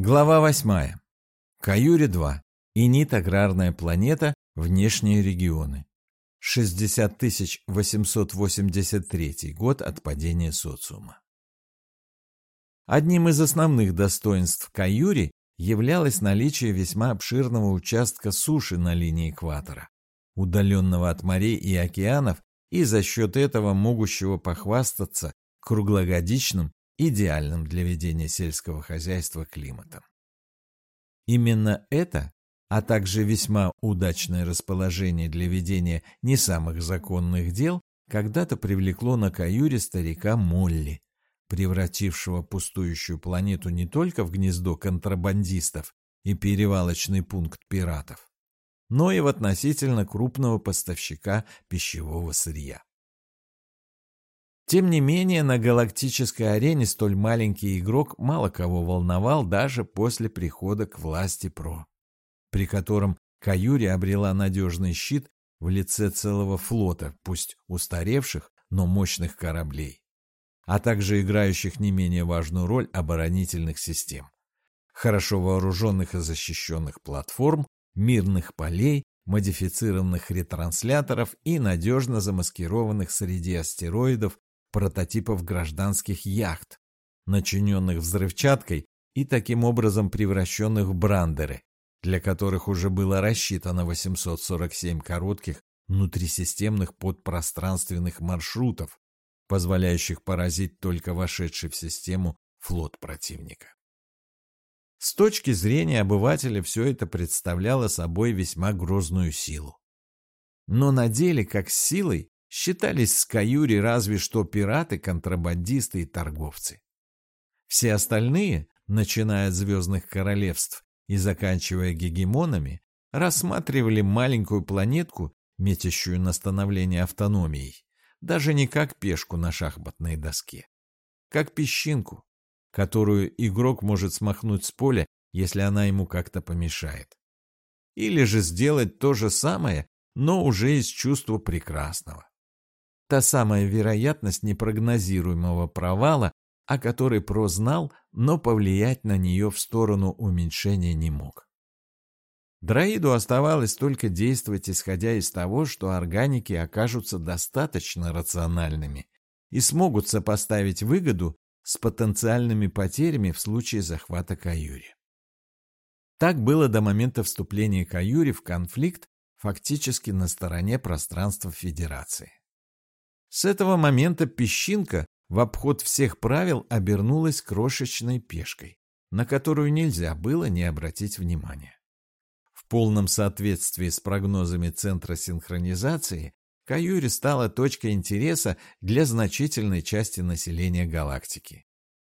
Глава 8. Каюри-2. Инит аграрная планета. Внешние регионы. 60 883 год от падения социума. Одним из основных достоинств Каюри являлось наличие весьма обширного участка суши на линии экватора, удаленного от морей и океанов и за счет этого могущего похвастаться круглогодичным идеальным для ведения сельского хозяйства климатом. Именно это, а также весьма удачное расположение для ведения не самых законных дел, когда-то привлекло на каюре старика Молли, превратившего пустующую планету не только в гнездо контрабандистов и перевалочный пункт пиратов, но и в относительно крупного поставщика пищевого сырья. Тем не менее, на галактической арене столь маленький игрок мало кого волновал даже после прихода к власти ПРО, при котором Каюри обрела надежный щит в лице целого флота, пусть устаревших, но мощных кораблей, а также играющих не менее важную роль оборонительных систем, хорошо вооруженных и защищенных платформ, мирных полей, модифицированных ретрансляторов и надежно замаскированных среди астероидов прототипов гражданских яхт, начиненных взрывчаткой и таким образом превращенных в брандеры, для которых уже было рассчитано 847 коротких внутрисистемных подпространственных маршрутов, позволяющих поразить только вошедший в систему флот противника. С точки зрения обывателя все это представляло собой весьма грозную силу. Но на деле, как с силой, считались с Каюри разве что пираты, контрабандисты и торговцы. Все остальные, начиная от звездных королевств и заканчивая гегемонами, рассматривали маленькую планетку, метящую на становление автономией, даже не как пешку на шахматной доске, как песчинку, которую игрок может смахнуть с поля, если она ему как-то помешает. Или же сделать то же самое, но уже из чувства прекрасного. Та самая вероятность непрогнозируемого провала, о которой Про знал, но повлиять на нее в сторону уменьшения не мог. Дроиду оставалось только действовать, исходя из того, что органики окажутся достаточно рациональными и смогут сопоставить выгоду с потенциальными потерями в случае захвата Каюри. Так было до момента вступления Каюри в конфликт фактически на стороне пространства Федерации. С этого момента песчинка в обход всех правил обернулась крошечной пешкой, на которую нельзя было не обратить внимания. В полном соответствии с прогнозами Центра синхронизации, Каюри стала точкой интереса для значительной части населения галактики.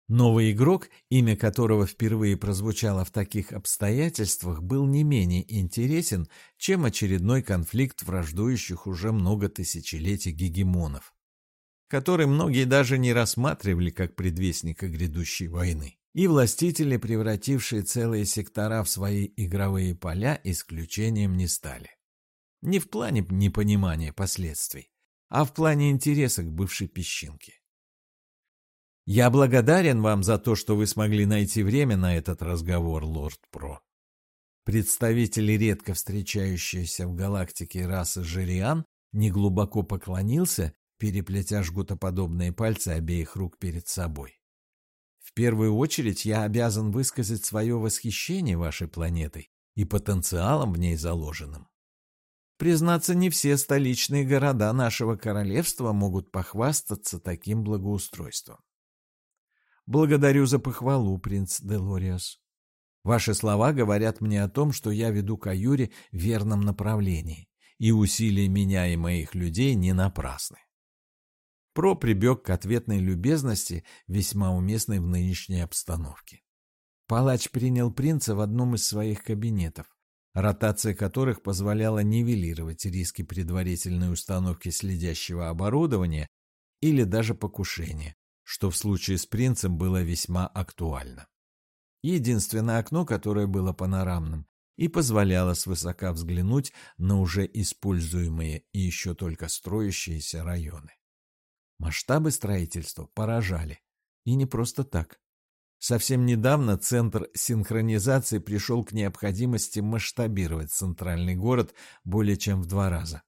Новый игрок, имя которого впервые прозвучало в таких обстоятельствах, был не менее интересен, чем очередной конфликт враждующих уже много тысячелетий гегемонов, который многие даже не рассматривали как предвестника грядущей войны. И властители, превратившие целые сектора в свои игровые поля, исключением не стали. Не в плане непонимания последствий, а в плане интереса к бывшей песчинке. Я благодарен вам за то, что вы смогли найти время на этот разговор, лорд Про. Представитель редко встречающейся в галактике расы Жириан неглубоко поклонился, переплетя жгутоподобные пальцы обеих рук перед собой. В первую очередь я обязан высказать свое восхищение вашей планетой и потенциалом в ней заложенным. Признаться, не все столичные города нашего королевства могут похвастаться таким благоустройством. Благодарю за похвалу, принц Делориас. Ваши слова говорят мне о том, что я веду Каюри в верном направлении, и усилия меня и моих людей не напрасны. Про прибег к ответной любезности, весьма уместной в нынешней обстановке. Палач принял принца в одном из своих кабинетов, ротация которых позволяла нивелировать риски предварительной установки следящего оборудования или даже покушения, что в случае с принцем было весьма актуально. Единственное окно, которое было панорамным и позволяло свысока взглянуть на уже используемые и еще только строящиеся районы. Масштабы строительства поражали. И не просто так. Совсем недавно Центр синхронизации пришел к необходимости масштабировать центральный город более чем в два раза.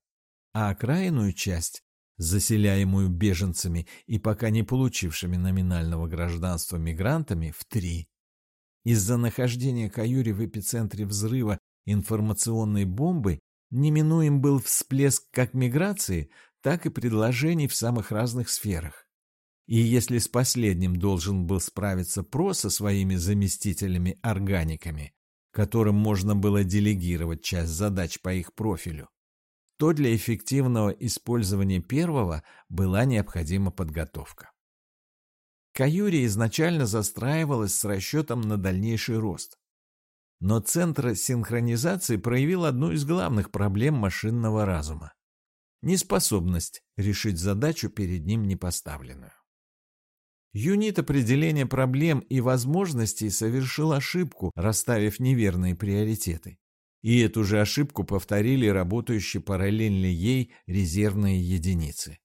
А окраинную часть, заселяемую беженцами и пока не получившими номинального гражданства мигрантами, в три. Из-за нахождения Каюри в эпицентре взрыва информационной бомбы неминуем был всплеск как миграции, так и предложений в самых разных сферах. И если с последним должен был справиться ПРО со своими заместителями-органиками, которым можно было делегировать часть задач по их профилю, то для эффективного использования первого была необходима подготовка. Каюри изначально застраивалась с расчетом на дальнейший рост. Но Центр синхронизации проявил одну из главных проблем машинного разума – неспособность решить задачу перед ним непоставленную. Юнит определения проблем и возможностей совершил ошибку, расставив неверные приоритеты. И эту же ошибку повторили работающие параллельно ей резервные единицы.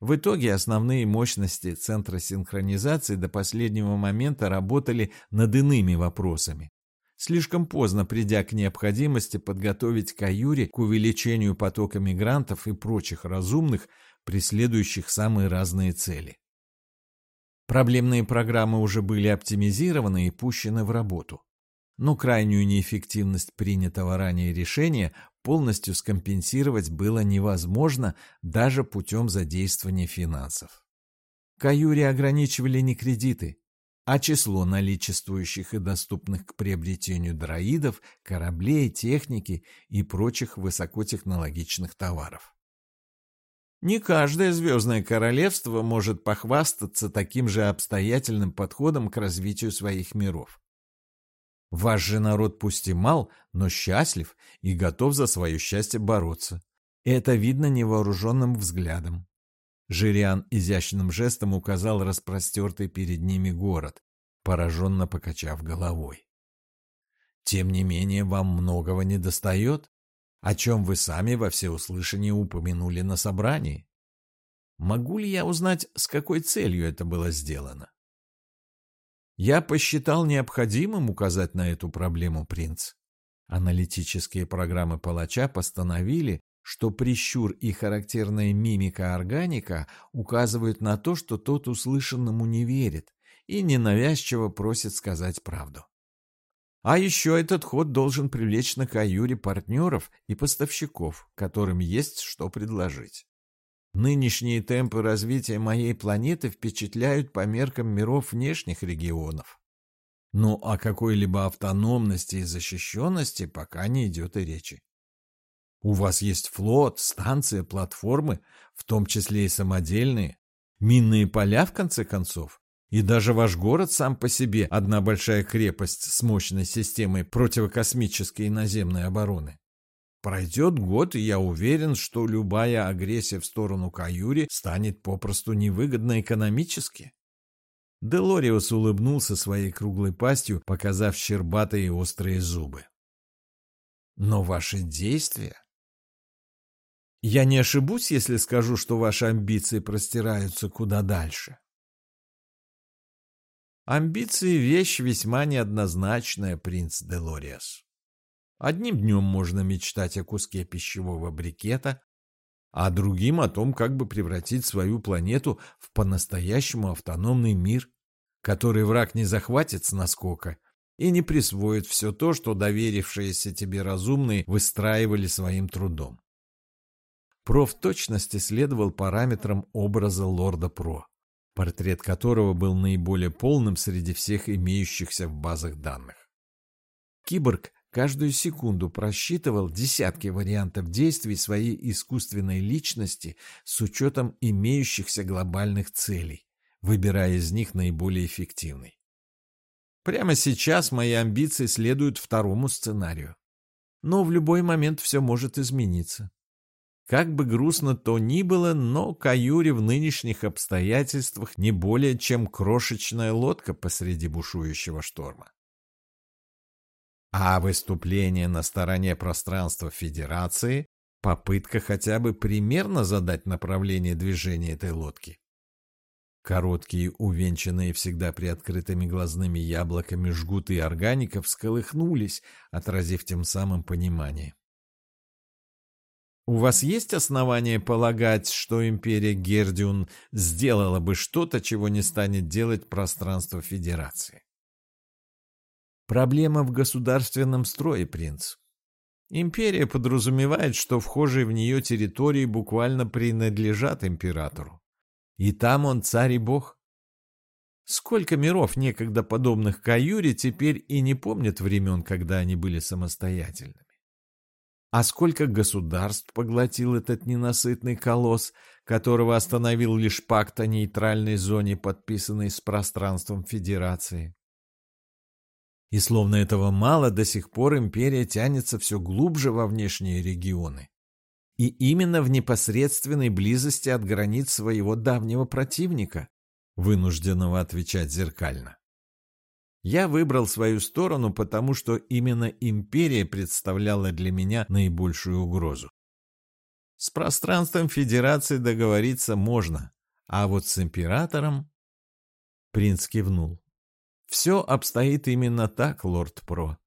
В итоге основные мощности Центра синхронизации до последнего момента работали над иными вопросами. Слишком поздно придя к необходимости подготовить Каюри к увеличению потока мигрантов и прочих разумных, преследующих самые разные цели. Проблемные программы уже были оптимизированы и пущены в работу. Но крайнюю неэффективность принятого ранее решения полностью скомпенсировать было невозможно даже путем задействования финансов. Каюри ограничивали не кредиты, а число наличествующих и доступных к приобретению дроидов, кораблей, техники и прочих высокотехнологичных товаров. Не каждое звездное королевство может похвастаться таким же обстоятельным подходом к развитию своих миров. Ваш же народ пусть и мал, но счастлив и готов за свое счастье бороться. Это видно невооруженным взглядом. Жириан изящным жестом указал распростертый перед ними город, пораженно покачав головой. Тем не менее, вам многого не достает о чем вы сами во всеуслышание упомянули на собрании. Могу ли я узнать, с какой целью это было сделано? Я посчитал необходимым указать на эту проблему, принц. Аналитические программы палача постановили, что прищур и характерная мимика органика указывают на то, что тот услышанному не верит и ненавязчиво просит сказать правду. А еще этот ход должен привлечь на Каюре партнеров и поставщиков, которым есть что предложить. Нынешние темпы развития моей планеты впечатляют по меркам миров внешних регионов. Но о какой-либо автономности и защищенности пока не идет и речи. У вас есть флот, станция, платформы, в том числе и самодельные, минные поля, в конце концов. И даже ваш город сам по себе одна большая крепость с мощной системой противокосмической и наземной обороны. Пройдет год, и я уверен, что любая агрессия в сторону Каюри станет попросту невыгодна экономически. Делориус улыбнулся своей круглой пастью, показав щербатые острые зубы. Но ваши действия... Я не ошибусь, если скажу, что ваши амбиции простираются куда дальше. Амбиции — вещь весьма неоднозначная, принц Делориас. Одним днем можно мечтать о куске пищевого брикета, а другим о том, как бы превратить свою планету в по-настоящему автономный мир, который враг не захватит с наскока и не присвоит все то, что доверившиеся тебе разумные выстраивали своим трудом. Про в точности следовал параметрам образа лорда Про портрет которого был наиболее полным среди всех имеющихся в базах данных. Киборг каждую секунду просчитывал десятки вариантов действий своей искусственной личности с учетом имеющихся глобальных целей, выбирая из них наиболее эффективный. Прямо сейчас мои амбиции следуют второму сценарию. Но в любой момент все может измениться. Как бы грустно то ни было, но Каюри в нынешних обстоятельствах не более чем крошечная лодка посреди бушующего шторма. А выступление на стороне пространства Федерации — попытка хотя бы примерно задать направление движения этой лодки. Короткие, увенчанные всегда приоткрытыми глазными яблоками жгуты органиков всколыхнулись, отразив тем самым понимание. У вас есть основания полагать, что империя Гердиун сделала бы что-то, чего не станет делать пространство Федерации? Проблема в государственном строе, принц. Империя подразумевает, что вхожие в нее территории буквально принадлежат императору. И там он царь и бог. Сколько миров, некогда подобных Каюре, теперь и не помнят времен, когда они были самостоятельными. А сколько государств поглотил этот ненасытный колосс, которого остановил лишь пакт о нейтральной зоне, подписанный с пространством Федерации? И словно этого мало, до сих пор империя тянется все глубже во внешние регионы. И именно в непосредственной близости от границ своего давнего противника, вынужденного отвечать зеркально. Я выбрал свою сторону, потому что именно империя представляла для меня наибольшую угрозу. С пространством Федерации договориться можно, а вот с императором... Принц кивнул. Все обстоит именно так, лорд Про.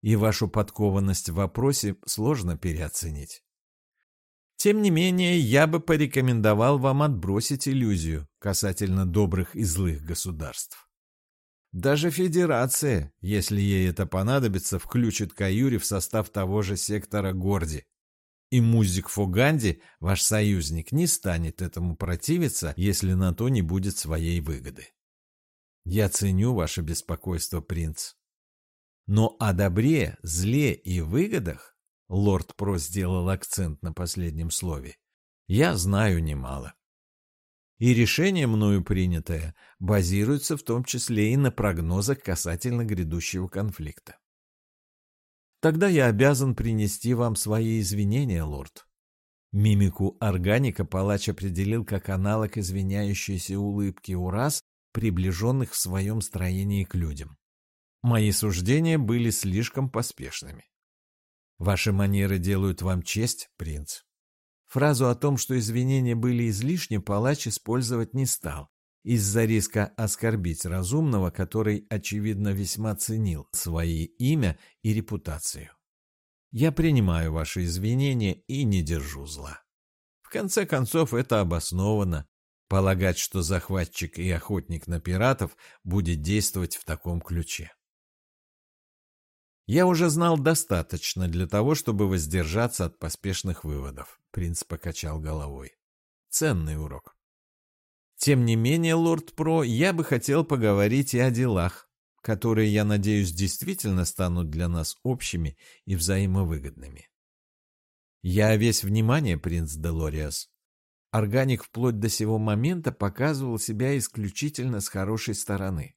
И вашу подкованность в вопросе сложно переоценить. Тем не менее, я бы порекомендовал вам отбросить иллюзию касательно добрых и злых государств. Даже Федерация, если ей это понадобится, включит Каюри в состав того же сектора Горди. И Музик Фуганди, ваш союзник, не станет этому противиться, если на то не будет своей выгоды. Я ценю ваше беспокойство, принц. Но о добре, зле и выгодах, лорд Про сделал акцент на последнем слове, я знаю немало и решение мною принятое базируется в том числе и на прогнозах касательно грядущего конфликта. Тогда я обязан принести вам свои извинения, лорд. Мимику органика палач определил как аналог извиняющейся улыбки у рас, приближенных в своем строении к людям. Мои суждения были слишком поспешными. Ваши манеры делают вам честь, принц. Фразу о том, что извинения были излишни, палач использовать не стал, из-за риска оскорбить разумного, который, очевидно, весьма ценил свои имя и репутацию. Я принимаю ваши извинения и не держу зла. В конце концов, это обосновано. Полагать, что захватчик и охотник на пиратов будет действовать в таком ключе. Я уже знал достаточно для того, чтобы воздержаться от поспешных выводов. Принц покачал головой. Ценный урок. Тем не менее, лорд Про, я бы хотел поговорить и о делах, которые, я надеюсь, действительно станут для нас общими и взаимовыгодными. Я весь внимание, принц Делориас. Органик вплоть до сего момента показывал себя исключительно с хорошей стороны.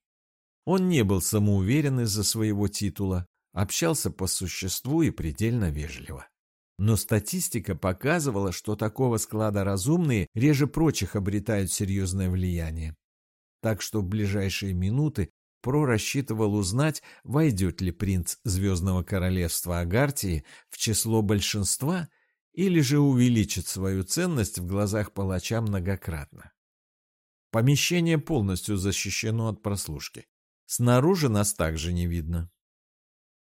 Он не был самоуверен из-за своего титула, общался по существу и предельно вежливо. Но статистика показывала, что такого склада разумные реже прочих обретают серьезное влияние. Так что в ближайшие минуты Про рассчитывал узнать, войдет ли принц Звездного Королевства Агартии в число большинства или же увеличит свою ценность в глазах палача многократно. Помещение полностью защищено от прослушки. Снаружи нас также не видно.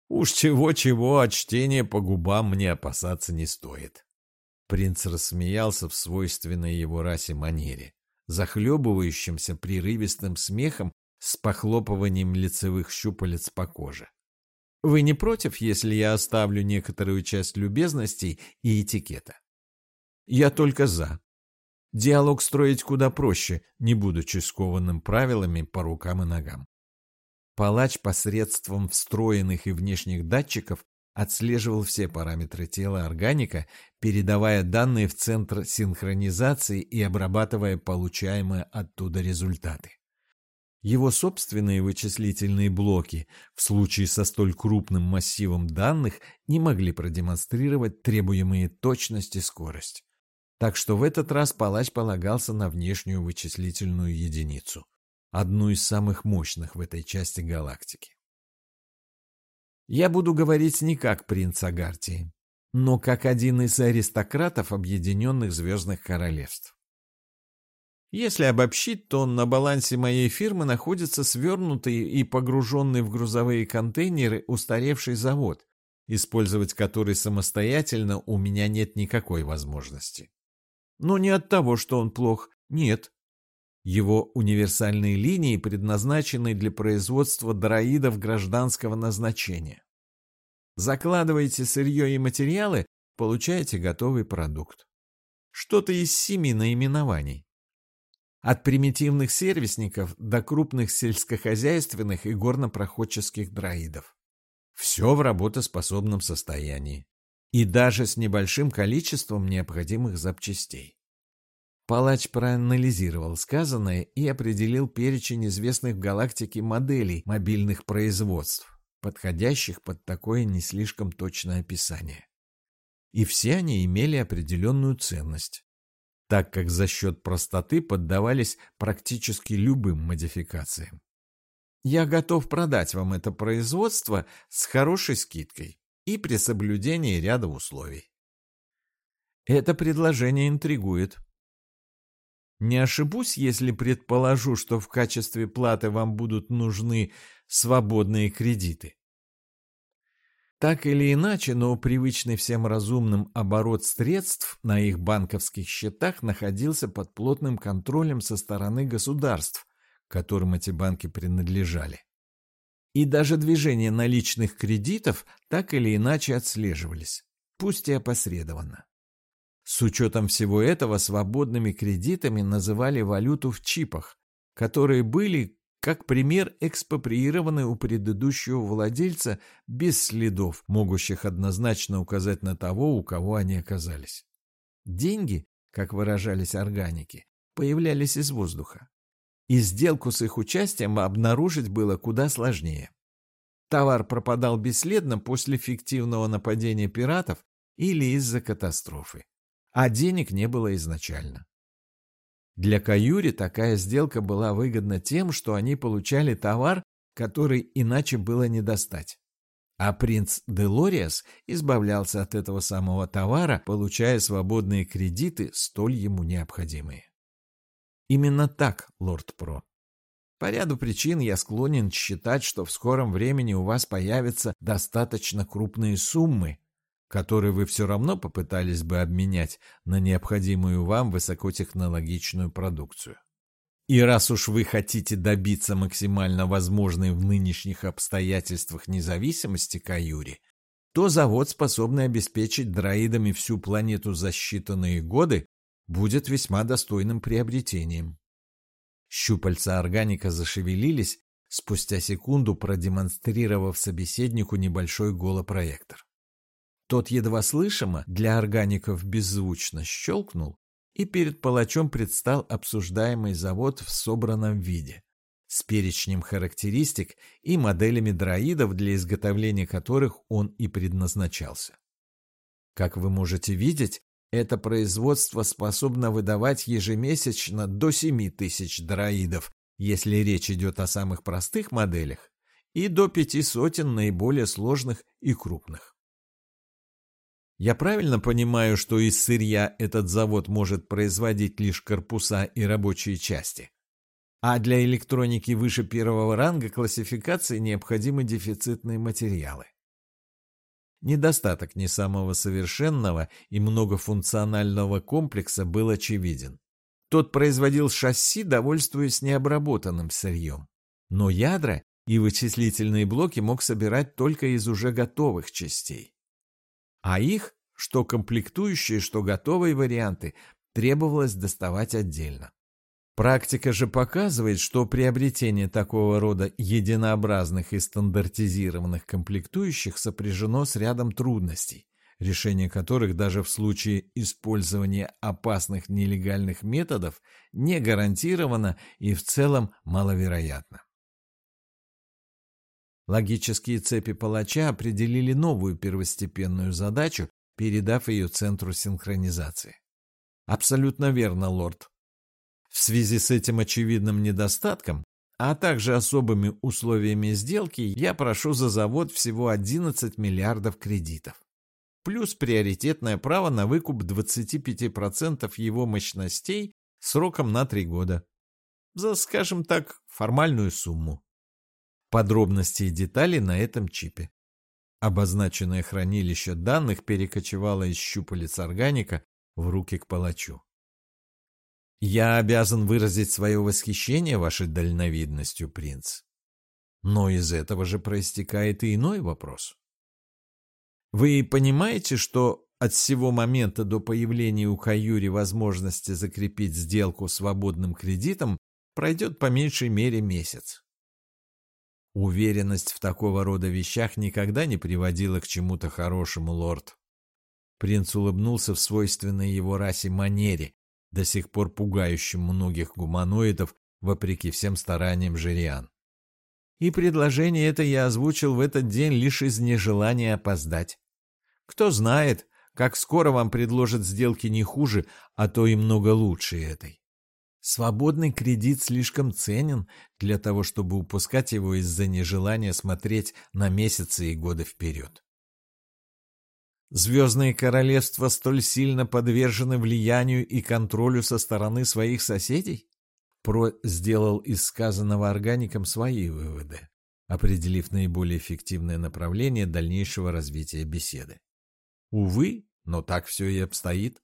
Уж чего-чего, от чтения по губам мне опасаться не стоит. Принц рассмеялся в свойственной его расе манере, захлебывающимся прерывистым смехом с похлопыванием лицевых щупалец по коже. Вы не против, если я оставлю некоторую часть любезностей и этикета? Я только за. Диалог строить куда проще, не будучи скованным правилами по рукам и ногам. Палач посредством встроенных и внешних датчиков отслеживал все параметры тела органика, передавая данные в центр синхронизации и обрабатывая получаемые оттуда результаты. Его собственные вычислительные блоки в случае со столь крупным массивом данных не могли продемонстрировать требуемые точность и скорость. Так что в этот раз палач полагался на внешнюю вычислительную единицу одну из самых мощных в этой части галактики. Я буду говорить не как принц Агартии, но как один из аристократов Объединенных Звездных Королевств. Если обобщить, то на балансе моей фирмы находится свернутый и погруженный в грузовые контейнеры устаревший завод, использовать который самостоятельно у меня нет никакой возможности. Но не от того, что он плох, нет. Его универсальные линии предназначены для производства дроидов гражданского назначения. Закладываете сырье и материалы, получаете готовый продукт. Что-то из семи наименований. От примитивных сервисников до крупных сельскохозяйственных и горнопроходческих дроидов. Все в работоспособном состоянии. И даже с небольшим количеством необходимых запчастей. Палач проанализировал сказанное и определил перечень известных в галактике моделей мобильных производств, подходящих под такое не слишком точное описание. И все они имели определенную ценность, так как за счет простоты поддавались практически любым модификациям. Я готов продать вам это производство с хорошей скидкой и при соблюдении ряда условий. Это предложение интригует. Не ошибусь, если предположу, что в качестве платы вам будут нужны свободные кредиты. Так или иначе, но привычный всем разумным оборот средств на их банковских счетах находился под плотным контролем со стороны государств, которым эти банки принадлежали. И даже движения наличных кредитов так или иначе отслеживались, пусть и опосредованно. С учетом всего этого свободными кредитами называли валюту в чипах, которые были, как пример, экспроприированы у предыдущего владельца без следов, могущих однозначно указать на того, у кого они оказались. Деньги, как выражались органики, появлялись из воздуха. И сделку с их участием обнаружить было куда сложнее. Товар пропадал бесследно после фиктивного нападения пиратов или из-за катастрофы а денег не было изначально. Для Каюри такая сделка была выгодна тем, что они получали товар, который иначе было не достать. А принц Делориас избавлялся от этого самого товара, получая свободные кредиты, столь ему необходимые. Именно так, лорд Про. По ряду причин я склонен считать, что в скором времени у вас появятся достаточно крупные суммы, который вы все равно попытались бы обменять на необходимую вам высокотехнологичную продукцию. И раз уж вы хотите добиться максимально возможной в нынешних обстоятельствах независимости Каюри, то завод, способный обеспечить дроидами всю планету за считанные годы, будет весьма достойным приобретением. Щупальца органика зашевелились, спустя секунду продемонстрировав собеседнику небольшой голопроектор. Тот едва слышимо для органиков беззвучно щелкнул, и перед палачом предстал обсуждаемый завод в собранном виде, с перечнем характеристик и моделями дроидов, для изготовления которых он и предназначался. Как вы можете видеть, это производство способно выдавать ежемесячно до 7 тысяч дроидов, если речь идет о самых простых моделях, и до пяти сотен наиболее сложных и крупных. Я правильно понимаю, что из сырья этот завод может производить лишь корпуса и рабочие части? А для электроники выше первого ранга классификации необходимы дефицитные материалы. Недостаток не самого совершенного и многофункционального комплекса был очевиден. Тот производил шасси, довольствуясь необработанным сырьем. Но ядра и вычислительные блоки мог собирать только из уже готовых частей а их, что комплектующие, что готовые варианты, требовалось доставать отдельно. Практика же показывает, что приобретение такого рода единообразных и стандартизированных комплектующих сопряжено с рядом трудностей, решение которых даже в случае использования опасных нелегальных методов не гарантировано и в целом маловероятно. Логические цепи палача определили новую первостепенную задачу, передав ее центру синхронизации. Абсолютно верно, лорд. В связи с этим очевидным недостатком, а также особыми условиями сделки, я прошу за завод всего 11 миллиардов кредитов. Плюс приоритетное право на выкуп 25% его мощностей сроком на три года. За, скажем так, формальную сумму. Подробности и детали на этом чипе. Обозначенное хранилище данных перекочевало из щупалец органика в руки к палачу. «Я обязан выразить свое восхищение вашей дальновидностью, принц. Но из этого же проистекает и иной вопрос. Вы понимаете, что от всего момента до появления у Каюри возможности закрепить сделку свободным кредитом пройдет по меньшей мере месяц. Уверенность в такого рода вещах никогда не приводила к чему-то хорошему, лорд. Принц улыбнулся в свойственной его расе манере, до сих пор пугающим многих гуманоидов, вопреки всем стараниям жириан. И предложение это я озвучил в этот день лишь из нежелания опоздать. Кто знает, как скоро вам предложат сделки не хуже, а то и много лучше этой. Свободный кредит слишком ценен для того, чтобы упускать его из-за нежелания смотреть на месяцы и годы вперед. Звездные королевства столь сильно подвержены влиянию и контролю со стороны своих соседей? Про сделал из сказанного органиком свои выводы, определив наиболее эффективное направление дальнейшего развития беседы. Увы, но так все и обстоит.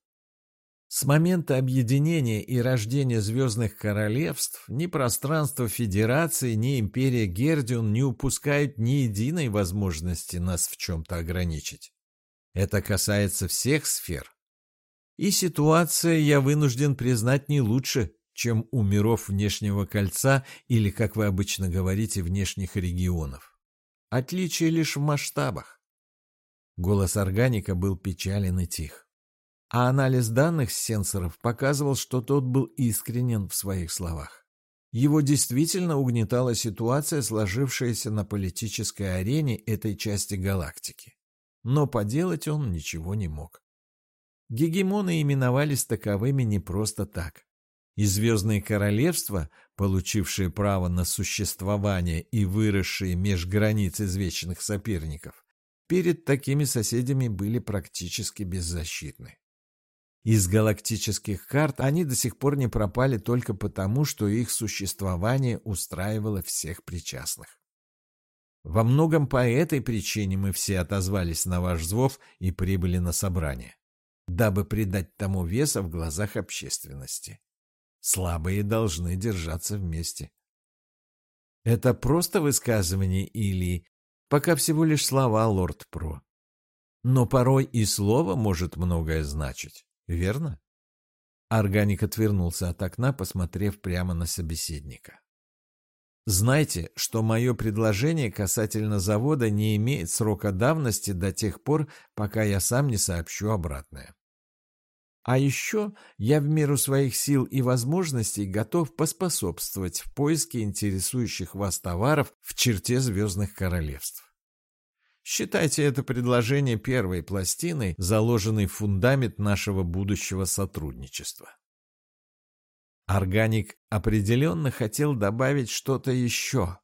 С момента объединения и рождения Звездных Королевств ни пространство Федерации, ни Империя Гердион не упускают ни единой возможности нас в чем-то ограничить. Это касается всех сфер. И ситуация, я вынужден признать, не лучше, чем у миров внешнего кольца или, как вы обычно говорите, внешних регионов. Отличие лишь в масштабах. Голос органика был печален и тих. А анализ данных с сенсоров показывал, что тот был искренен в своих словах. Его действительно угнетала ситуация, сложившаяся на политической арене этой части галактики. Но поделать он ничего не мог. Гегемоны именовались таковыми не просто так. И звездные королевства, получившие право на существование и выросшие меж границ извечных соперников, перед такими соседями были практически беззащитны. Из галактических карт они до сих пор не пропали только потому, что их существование устраивало всех причастных. Во многом по этой причине мы все отозвались на ваш зов и прибыли на собрание, дабы придать тому веса в глазах общественности. Слабые должны держаться вместе. Это просто высказывание или Пока всего лишь слова, лорд Про. Но порой и слово может многое значить, верно? Органик отвернулся от окна, посмотрев прямо на собеседника. Знайте, что мое предложение касательно завода не имеет срока давности до тех пор, пока я сам не сообщу обратное. А еще я в меру своих сил и возможностей готов поспособствовать в поиске интересующих вас товаров в черте звездных королевств. Считайте это предложение первой пластиной, заложенной в фундамент нашего будущего сотрудничества. Органик определенно хотел добавить что-то еще,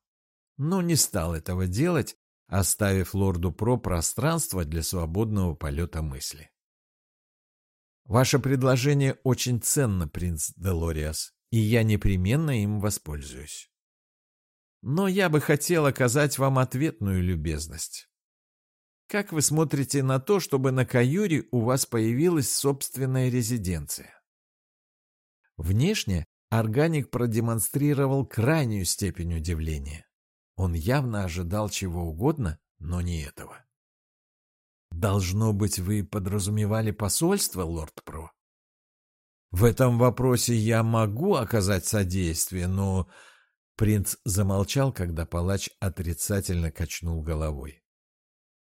но не стал этого делать, оставив лорду Про пространство для свободного полета мысли. Ваше предложение очень ценно, принц Делориас, и я непременно им воспользуюсь. Но я бы хотел оказать вам ответную любезность. Как вы смотрите на то, чтобы на Каюре у вас появилась собственная резиденция? Внешне органик продемонстрировал крайнюю степень удивления. Он явно ожидал чего угодно, но не этого. Должно быть, вы подразумевали посольство, лорд Про? В этом вопросе я могу оказать содействие, но... Принц замолчал, когда палач отрицательно качнул головой.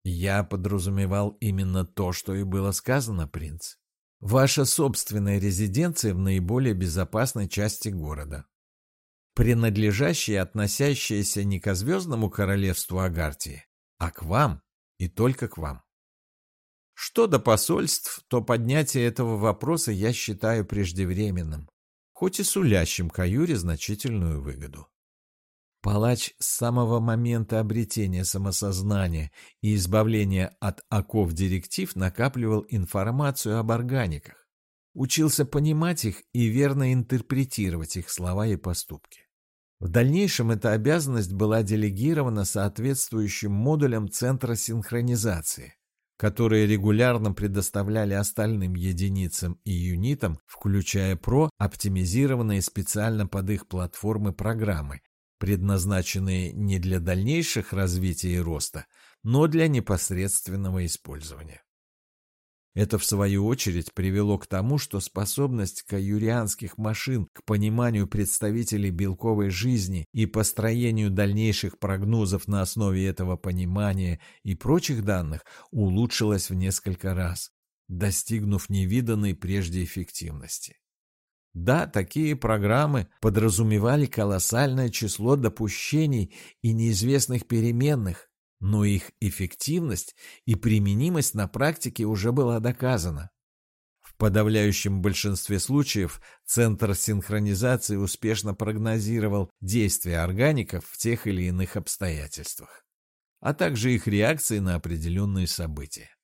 Я подразумевал именно то, что и было сказано, принц. Ваша собственная резиденция в наиболее безопасной части города. Принадлежащая и относящаяся не к звездному королевству Агартии, а к вам и только к вам. Что до посольств, то поднятие этого вопроса я считаю преждевременным, хоть и сулящим Каюре значительную выгоду. Палач с самого момента обретения самосознания и избавления от оков директив накапливал информацию об органиках. учился понимать их и верно интерпретировать их слова и поступки. В дальнейшем эта обязанность была делегирована соответствующим модулям Центра синхронизации, которые регулярно предоставляли остальным единицам и юнитам, включая ПРО, оптимизированные специально под их платформы программы, предназначенные не для дальнейших развития и роста, но для непосредственного использования. Это, в свою очередь, привело к тому, что способность каюрианских машин к пониманию представителей белковой жизни и построению дальнейших прогнозов на основе этого понимания и прочих данных улучшилась в несколько раз, достигнув невиданной прежде эффективности. Да, такие программы подразумевали колоссальное число допущений и неизвестных переменных, но их эффективность и применимость на практике уже была доказана. В подавляющем большинстве случаев Центр синхронизации успешно прогнозировал действия органиков в тех или иных обстоятельствах, а также их реакции на определенные события.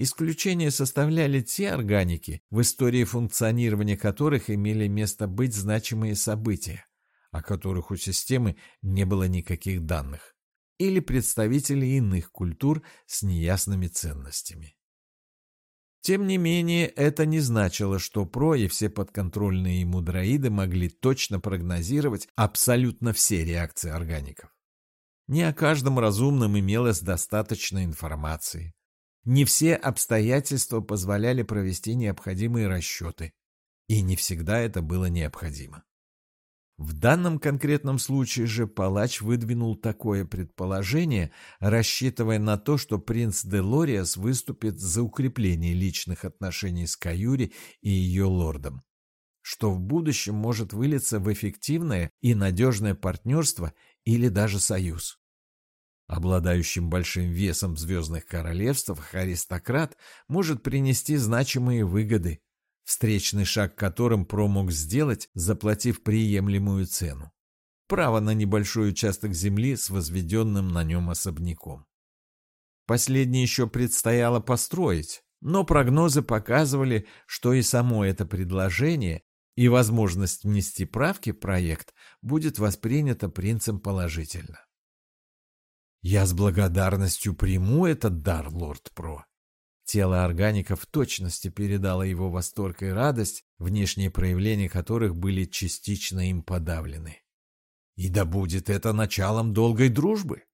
Исключение составляли те органики, в истории функционирования которых имели место быть значимые события, о которых у системы не было никаких данных или представители иных культур с неясными ценностями. Тем не менее, это не значило, что ПРО и все подконтрольные ему дроиды могли точно прогнозировать абсолютно все реакции органиков. Не о каждом разумном имелось достаточно информации. Не все обстоятельства позволяли провести необходимые расчеты, и не всегда это было необходимо. В данном конкретном случае же палач выдвинул такое предположение, рассчитывая на то, что принц Делориас выступит за укрепление личных отношений с Каюри и ее лордом, что в будущем может вылиться в эффективное и надежное партнерство или даже союз. Обладающим большим весом звездных королевствах аристократ может принести значимые выгоды, встречный шаг которым Про мог сделать, заплатив приемлемую цену. Право на небольшой участок земли с возведенным на нем особняком. Последнее еще предстояло построить, но прогнозы показывали, что и само это предложение и возможность внести правки в проект будет воспринято принцем положительно. «Я с благодарностью приму этот дар, лорд Про», Тело органика в точности передало его восторг и радость, внешние проявления которых были частично им подавлены. И да будет это началом долгой дружбы.